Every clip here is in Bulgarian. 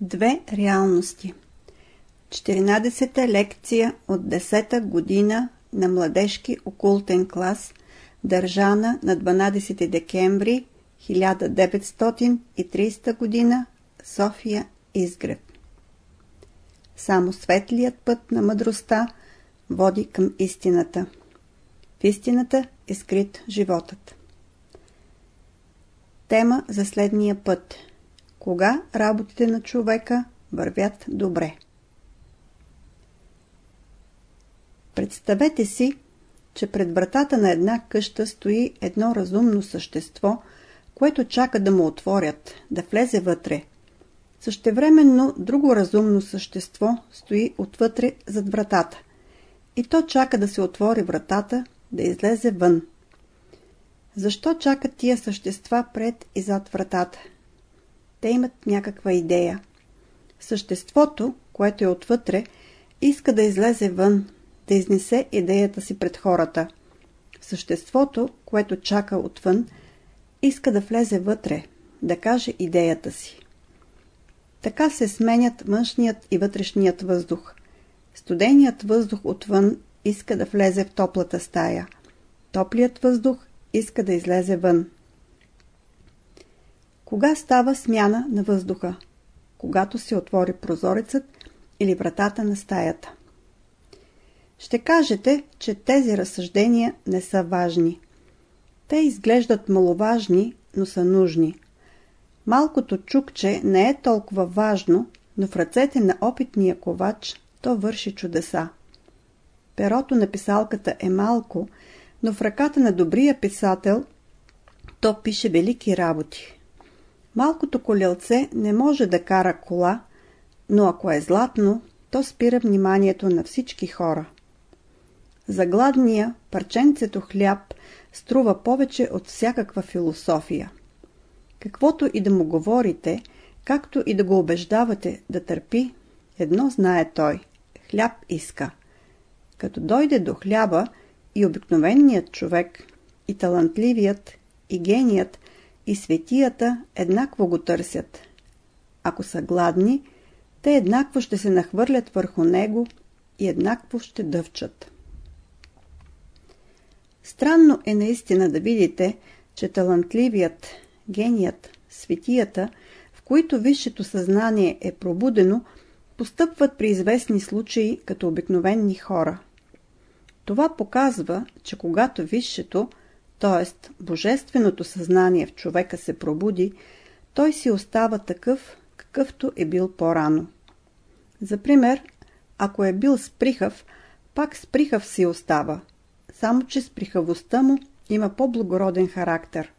Две реалности 14-та лекция от 10-та година на младежки окултен клас, държана на 12 декември 1930 година, София Изгреб. Само светлият път на мъдростта води към истината. В истината е скрит животът. Тема за следния път – кога работите на човека вървят добре. Представете си, че пред вратата на една къща стои едно разумно същество, което чака да му отворят, да влезе вътре. Същевременно друго разумно същество стои отвътре зад вратата. И то чака да се отвори вратата, да излезе вън. Защо чакат тия същества пред и зад вратата? Те имат някаква идея. Съществото, което е отвътре, иска да излезе вън, да изнесе идеята си пред хората. Съществото, което чака отвън, иска да влезе вътре, да каже идеята си. Така се сменят външният и вътрешният въздух. Студеният въздух отвън иска да влезе в топлата стая. Топлият въздух иска да излезе вън. Кога става смяна на въздуха? Когато се отвори прозорецът или вратата на стаята. Ще кажете, че тези разсъждения не са важни. Те изглеждат маловажни, но са нужни. Малкото чукче не е толкова важно, но в ръцете на опитния ковач то върши чудеса. Перото на писалката е малко, но в ръката на добрия писател то пише велики работи. Малкото колелце не може да кара кола, но ако е златно, то спира вниманието на всички хора. За гладния парченцето хляб струва повече от всякаква философия. Каквото и да му говорите, както и да го убеждавате да търпи, едно знае той – хляб иска. Като дойде до хляба и обикновеният човек, и талантливият, и геният и светията еднакво го търсят. Ако са гладни, те еднакво ще се нахвърлят върху него и еднакво ще дъвчат. Странно е наистина да видите, че талантливият, геният, светията, в които висшето съзнание е пробудено, постъпват при известни случаи като обикновени хора. Това показва, че когато висшето – т.е. божественото съзнание в човека се пробуди, той си остава такъв, какъвто е бил по-рано. За пример, ако е бил сприхав, пак сприхав си остава, само че сприхавостта му има по-благороден характер.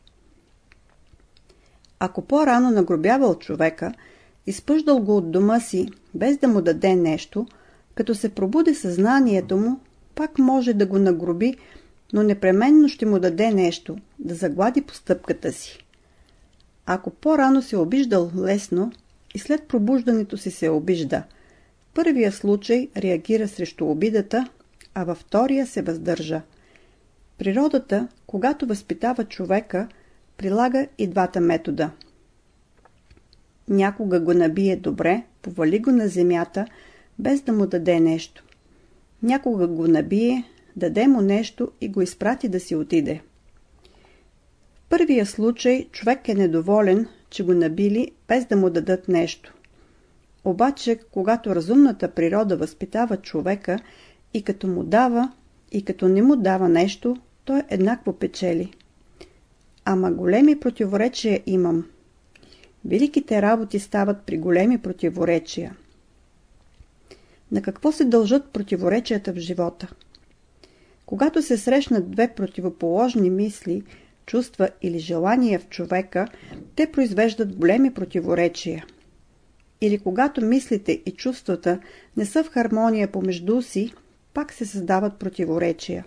Ако по-рано нагробявал човека, изпъждал го от дома си, без да му даде нещо, като се пробуди съзнанието му, пак може да го нагроби, но непременно ще му даде нещо, да заглади постъпката си. Ако по-рано се обиждал лесно и след пробуждането си се обижда, в първия случай реагира срещу обидата, а във втория се въздържа. Природата, когато възпитава човека, прилага и двата метода. Някога го набие добре, повали го на земята, без да му даде нещо. Някога го набие, даде му нещо и го изпрати да си отиде. В първия случай човек е недоволен, че го набили без да му дадат нещо. Обаче, когато разумната природа възпитава човека и като му дава, и като не му дава нещо, той еднакво печели. Ама големи противоречия имам. Великите работи стават при големи противоречия. На какво се дължат противоречията в живота? Когато се срещнат две противоположни мисли, чувства или желания в човека, те произвеждат големи противоречия. Или когато мислите и чувствата не са в хармония помежду си, пак се създават противоречия.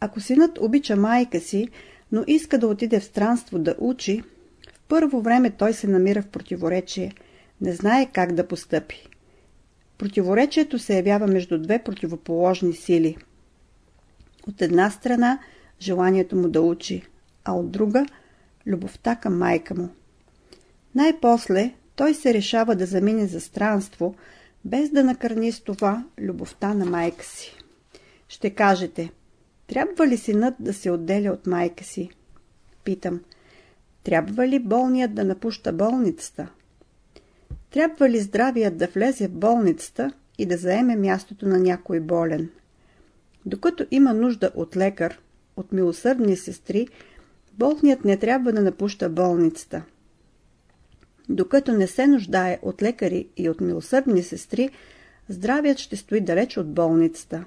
Ако синът обича майка си, но иска да отиде в странство да учи, в първо време той се намира в противоречие, не знае как да постъпи. Противоречието се явява между две противоположни сили – от една страна желанието му да учи, а от друга любовта към майка му. Най-после той се решава да замине за странство, без да накърни с това любовта на майка си. Ще кажете, трябва ли синът да се отделя от майка си? Питам, трябва ли болният да напуща болницата? Трябва ли здравият да влезе в болницата и да заеме мястото на някой болен? Докато има нужда от лекар, от милосърдни сестри, болният не трябва да напуща болницата. Докато не се нуждае от лекари и от милосърдни сестри, здравият ще стои далеч от болницата.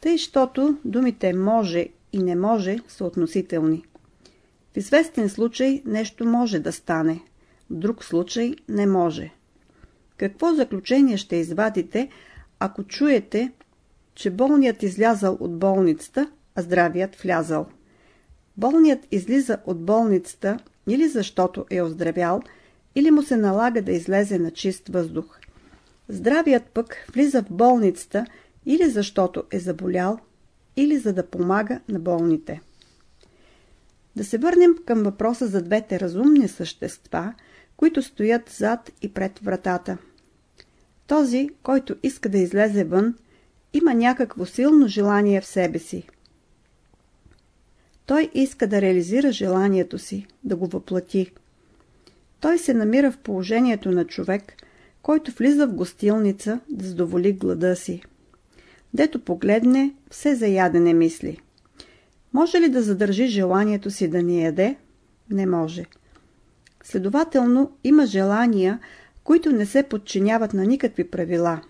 Тъй, щото думите може и не може са относителни. В известен случай нещо може да стане, в друг случай не може. Какво заключение ще извадите, ако чуете, че болният излязал от болницата, а здравият влязал? Болният излиза от болницата или защото е оздравял, или му се налага да излезе на чист въздух. Здравият пък влиза в болницата или защото е заболял, или за да помага на болните. Да се върнем към въпроса за двете разумни същества, които стоят зад и пред вратата. Този, който иска да излезе вън, има някакво силно желание в себе си. Той иска да реализира желанието си, да го въплати. Той се намира в положението на човек, който влиза в гостилница да задоволи глада си. Дето погледне, все за ядене мисли. Може ли да задържи желанието си да ни яде? Не може. Следователно, има желания, които не се подчиняват на никакви правила.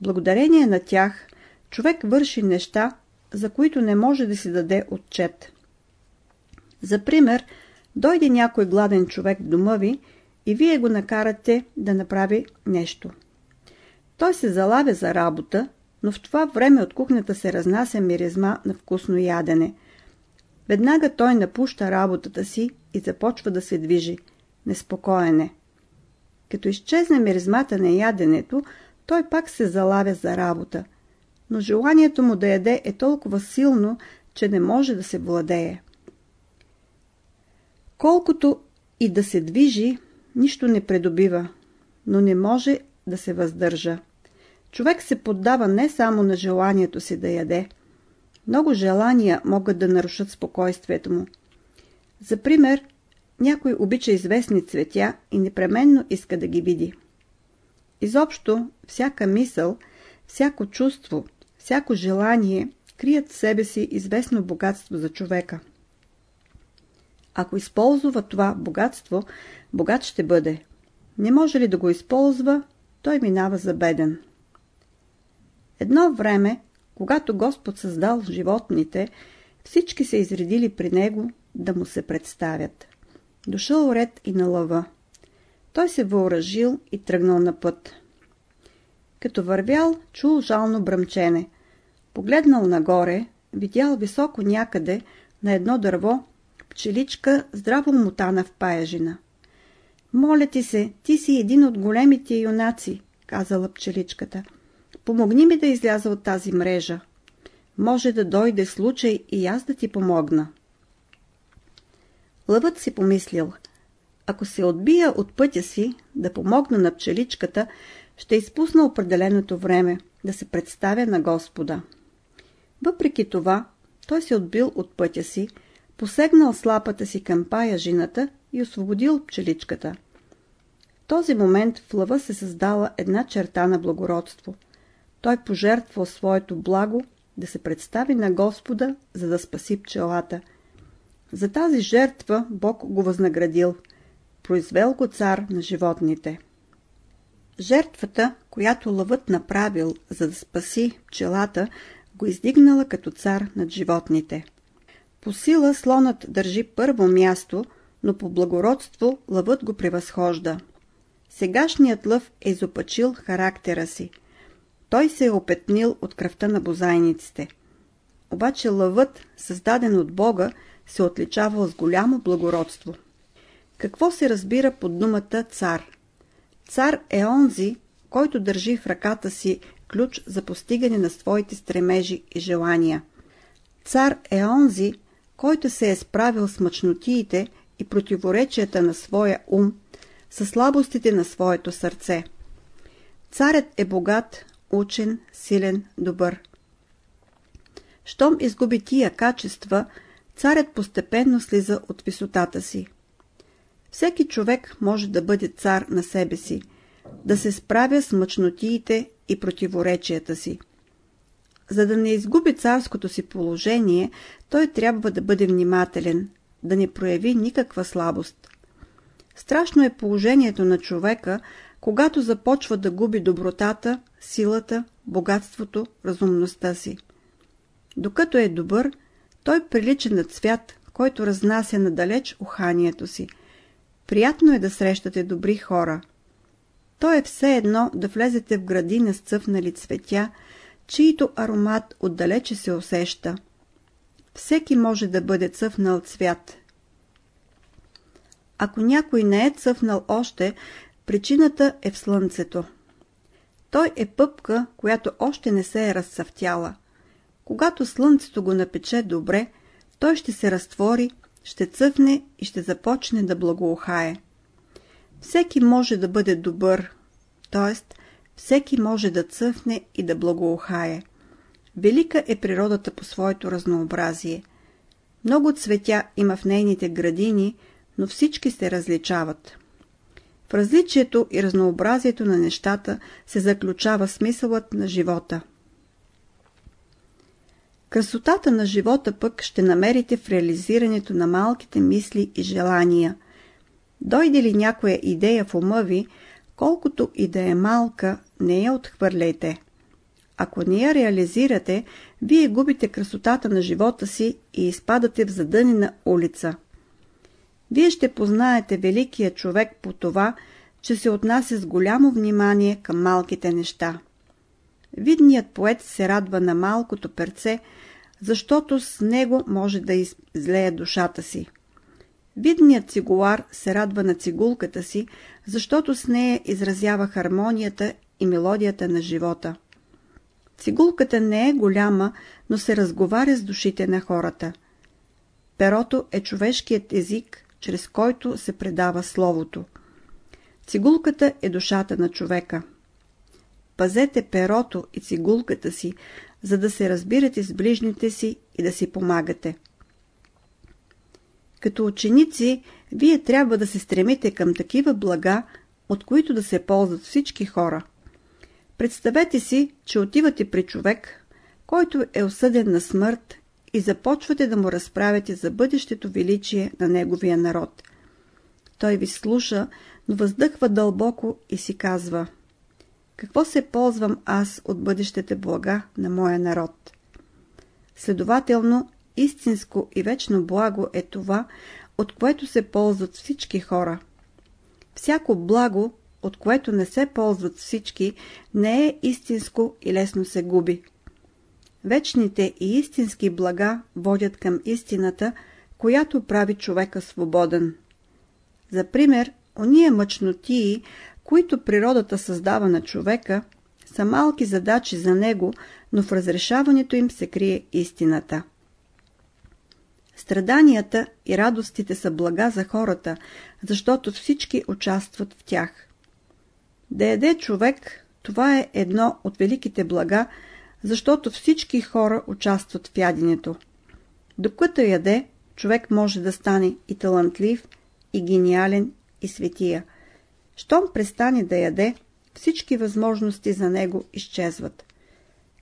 Благодарение на тях, човек върши неща, за които не може да си даде отчет. За пример, дойде някой гладен човек в дома ви и вие го накарате да направи нещо. Той се залавя за работа, но в това време от кухнята се разнася миризма на вкусно ядене. Веднага той напуща работата си и започва да се движи. Неспокоен е. Като изчезне миризмата на яденето, той пак се залавя за работа. Но желанието му да яде е толкова силно, че не може да се владее. Колкото и да се движи, нищо не придобива, но не може да се въздържа. Човек се поддава не само на желанието си да яде. Много желания могат да нарушат спокойствието му. За пример, някой обича известни цветя и непременно иска да ги види. Изобщо, всяка мисъл, всяко чувство, всяко желание крият в себе си известно богатство за човека. Ако използва това богатство, богат ще бъде. Не може ли да го използва, той минава за беден. Едно време, когато Господ създал животните, всички се изредили при Него да му се представят. Дошъл ред и на лъва. Той се въоръжил и тръгнал на път. Като вървял, чул жално бръмчене. Погледнал нагоре, видял високо някъде на едно дърво пчеличка здраво мутана в паяжина. Моля ти се, ти си един от големите юнаци, казала пчеличката. Помогни ми да изляза от тази мрежа. Може да дойде случай и аз да ти помогна. Лъвът си помислил. Ако се отбия от пътя си да помогна на пчеличката, ще изпусна определеното време да се представя на Господа. Въпреки това, той се отбил от пътя си, посегнал слапата си към пая жината и освободил пчеличката. В този момент в лъва се създала една черта на благородство – той пожертвал своето благо да се представи на Господа, за да спаси пчелата. За тази жертва Бог го възнаградил. Произвел го цар на животните. Жертвата, която лъвът направил, за да спаси пчелата, го издигнала като цар над животните. По сила слонът държи първо място, но по благородство лъвът го превъзхожда. Сегашният лъв е изопачил характера си – той се е опетнил от кръвта на бозайниците. Обаче лъвът, създаден от Бога, се отличавал с голямо благородство. Какво се разбира под думата цар? Цар е онзи, който държи в ръката си ключ за постигане на своите стремежи и желания. Цар е онзи, който се е справил с мъчнотиите и противоречията на своя ум, с слабостите на своето сърце. Царят е богат, учен, силен, добър. Щом изгуби тия качества, царят постепенно слиза от висотата си. Всеки човек може да бъде цар на себе си, да се справя с мъчнотиите и противоречията си. За да не изгуби царското си положение, той трябва да бъде внимателен, да не прояви никаква слабост. Страшно е положението на човека, когато започва да губи добротата, силата, богатството, разумността си. Докато е добър, той прилича на цвят, който разнася надалеч уханието си. Приятно е да срещате добри хора. То е все едно да влезете в градина с цъфнали цветя, чието аромат отдалече се усеща. Всеки може да бъде цъфнал цвят. Ако някой не е цъфнал още, причината е в слънцето. Той е пъпка, която още не се е разцъфтяла. Когато слънцето го напече добре, той ще се разтвори, ще цъфне и ще започне да благоухае. Всеки може да бъде добър, т.е. всеки може да цъфне и да благоухае. Велика е природата по своето разнообразие. Много цветя има в нейните градини, но всички се различават. В различието и разнообразието на нещата се заключава смисълът на живота. Красотата на живота пък ще намерите в реализирането на малките мисли и желания. Дойде ли някоя идея в ума ви, колкото и да е малка, не я отхвърляйте. Ако не я реализирате, вие губите красотата на живота си и изпадате в задънена улица. Вие ще познаете великия човек по това, че се отнася с голямо внимание към малките неща. Видният поет се радва на малкото перце, защото с него може да излее душата си. Видният цигулар се радва на цигулката си, защото с нея изразява хармонията и мелодията на живота. Цигулката не е голяма, но се разговаря с душите на хората. Перото е човешкият език, чрез който се предава словото. Цигулката е душата на човека. Пазете перото и цигулката си, за да се разбирате с ближните си и да си помагате. Като ученици, вие трябва да се стремите към такива блага, от които да се ползват всички хора. Представете си, че отивате при човек, който е осъден на смърт и започвате да му разправяте за бъдещето величие на неговия народ. Той ви слуша, но въздъхва дълбоко и си казва Какво се ползвам аз от бъдещите блага на моя народ? Следователно, истинско и вечно благо е това, от което се ползват всички хора. Всяко благо, от което не се ползват всички, не е истинско и лесно се губи. Вечните и истински блага водят към истината, която прави човека свободен. За пример, ония мъчнотии, които природата създава на човека, са малки задачи за него, но в разрешаването им се крие истината. Страданията и радостите са блага за хората, защото всички участват в тях. Да яде човек, това е едно от великите блага, защото всички хора участват в яденето. Докато яде, човек може да стане и талантлив, и гениален, и светия. Щом престане да яде, всички възможности за него изчезват.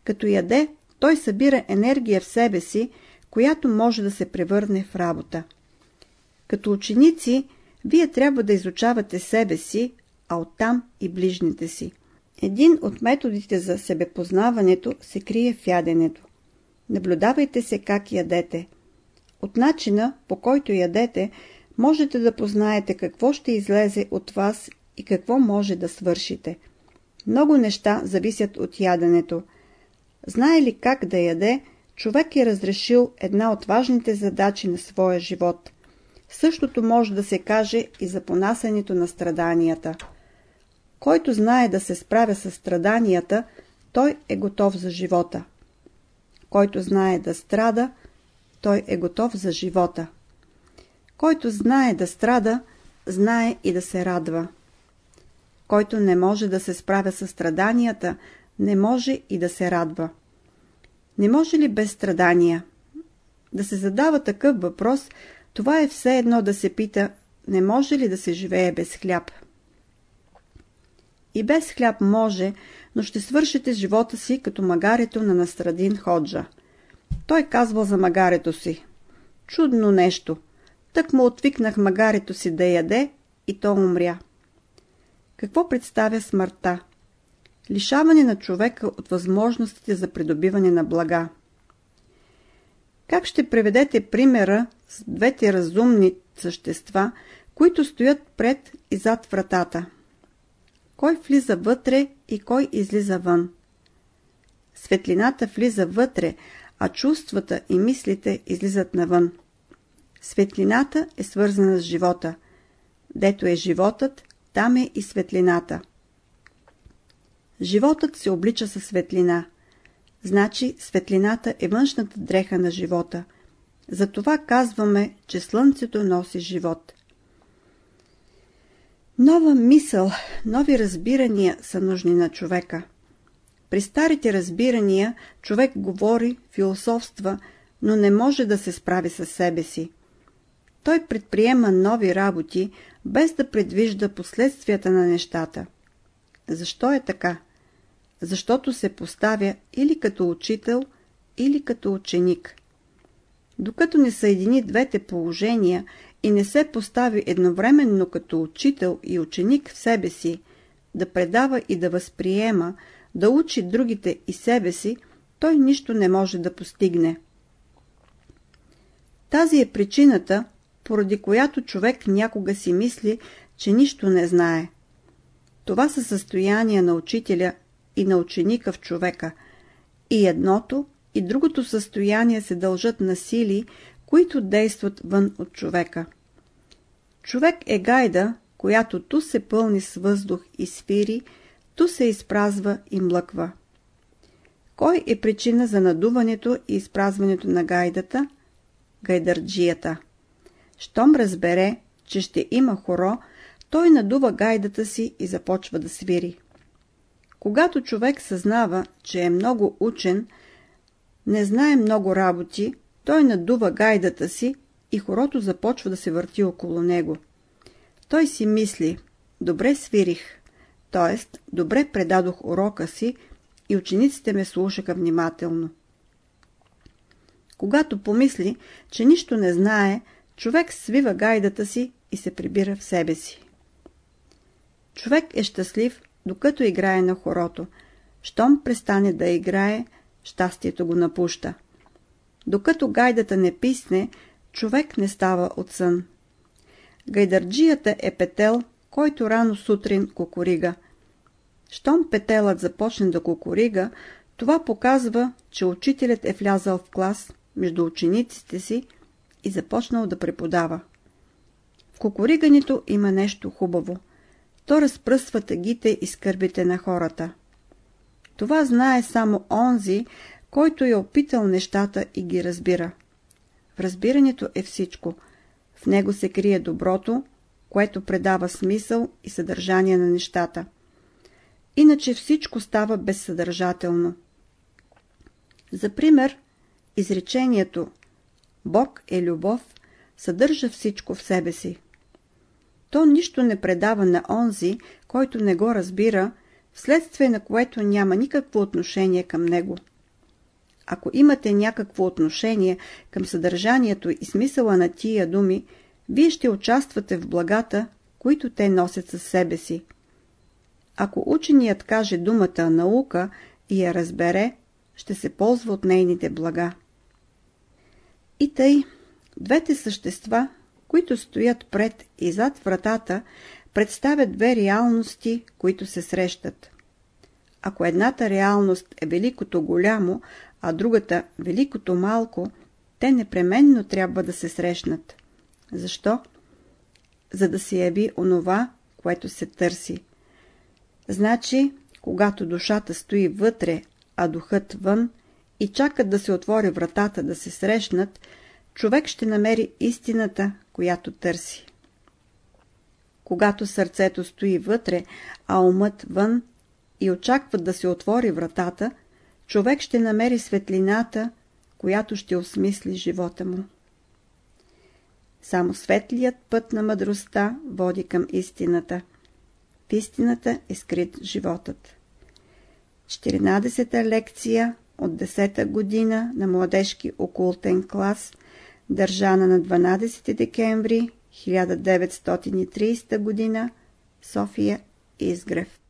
Като яде, той събира енергия в себе си, която може да се превърне в работа. Като ученици, вие трябва да изучавате себе си, а оттам и ближните си. Един от методите за себепознаването се крие в яденето. Наблюдавайте се как ядете. От начина, по който ядете, можете да познаете какво ще излезе от вас и какво може да свършите. Много неща зависят от яденето. Знае ли как да яде, човек е разрешил една от важните задачи на своя живот. Същото може да се каже и за понасенето на страданията. Който знае да се справя с страданията, той е готов за живота. Който знае да страда, той е готов за живота. Който знае да страда, знае и да се радва. Който не може да се справя с страданията, не може и да се радва. Не може ли без страдания? Да се задава такъв въпрос, това е все едно да се пита, не може ли да се живее без хляб? И без хляб може, но ще свършите живота си като магарето на Настрадин Ходжа. Той казвал за магарето си. Чудно нещо. Тък му отвикнах магарето си да яде и то умря. Какво представя смъртта? Лишаване на човека от възможностите за придобиване на блага. Как ще преведете примера с двете разумни същества, които стоят пред и зад вратата? Кой влиза вътре и кой излиза вън? Светлината влиза вътре, а чувствата и мислите излизат навън. Светлината е свързана с живота. Дето е животът, там е и светлината. Животът се облича със светлина. Значи светлината е външната дреха на живота. Затова казваме, че слънцето носи живот. Нова мисъл, нови разбирания са нужни на човека. При старите разбирания човек говори, философства, но не може да се справи със себе си. Той предприема нови работи, без да предвижда последствията на нещата. Защо е така? Защото се поставя или като учител, или като ученик. Докато не съедини двете положения и не се постави едновременно като учител и ученик в себе си, да предава и да възприема, да учи другите и себе си, той нищо не може да постигне. Тази е причината, поради която човек някога си мисли, че нищо не знае. Това са състояния на учителя и на ученика в човека. И едното, и другото състояние се дължат на сили, които действат вън от човека. Човек е гайда, която ту се пълни с въздух и свири, ту се изпразва и млъква. Кой е причина за надуването и изпразването на гайдата? Гайдарджията. Щом разбере, че ще има хоро, той надува гайдата си и започва да свири. Когато човек съзнава, че е много учен, не знае много работи, той надува гайдата си и хорото започва да се върти около него. Той си мисли, добре свирих, т.е. добре предадох урока си и учениците ме слушаха внимателно. Когато помисли, че нищо не знае, човек свива гайдата си и се прибира в себе си. Човек е щастлив, докато играе на хорото. Щом престане да играе, щастието го напуща. Докато гайдата не писне, човек не става от сън. Гайдарджията е петел, който рано сутрин кукурига. Щом петелът започне да кукурига, това показва, че учителят е влязал в клас между учениците си и започнал да преподава. В кукуригането има нещо хубаво. То разпръсва тъгите и скърбите на хората. Това знае само онзи, който е опитал нещата и ги разбира. В разбирането е всичко. В него се крие доброто, което предава смисъл и съдържание на нещата. Иначе всичко става безсъдържателно. За пример, изречението Бог е любов съдържа всичко в себе си. То нищо не предава на онзи, който не го разбира, вследствие на което няма никакво отношение към него. Ако имате някакво отношение към съдържанието и смисъла на тия думи, вие ще участвате в благата, които те носят със себе си. Ако ученият каже думата наука и я разбере, ще се ползва от нейните блага. И тъй, двете същества, които стоят пред и зад вратата, представят две реалности, които се срещат. Ако едната реалност е великото голямо, а другата великото малко, те непременно трябва да се срещнат. Защо? За да се яви онова, което се търси. Значи, когато душата стои вътре, а духът вън, и чакат да се отвори вратата да се срещнат, човек ще намери истината, която търси. когато сърцето стои вътре, а умът вън и очакват да се отвори вратата, човек ще намери светлината, която ще осмисли живота му. Само светлият път на мъдростта води към истината. В истината е скрит животът. 14-та лекция от 10-та година на младежки окултен клас, държана на 12 декември 1930 година, София Изгрев.